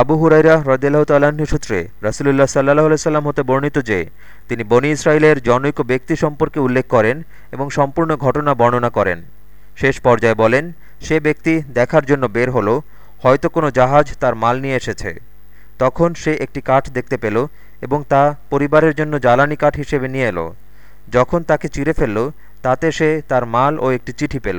আবু হুরাইরা হ্রদিল্লাহ তাল্লাহ্ন সূত্রে রাসুলুল্লাহ সাল্লাহ সাল্লাম হতে বর্ণিত যে, তিনি বনি ইসরায়েলের জনৈক ব্যক্তি সম্পর্কে উল্লেখ করেন এবং সম্পূর্ণ ঘটনা বর্ণনা করেন। শেষ পর্যায়ে বলেন, সে ব্যক্তি দেখার জন্য বের হলো, হয়তো কোনো জাহাজ তার মাল নিয়ে এসেছে। তখন সে একটি কাঠ দেখতে পেল এবং তা পরিবারের জন্য জ্বালানি কাঠ হিসেবে নিয়ে এলো। যখন তাকে চিড়ে ফেলল, তাতে সে তার মাল ও একটি চিঠি পেল।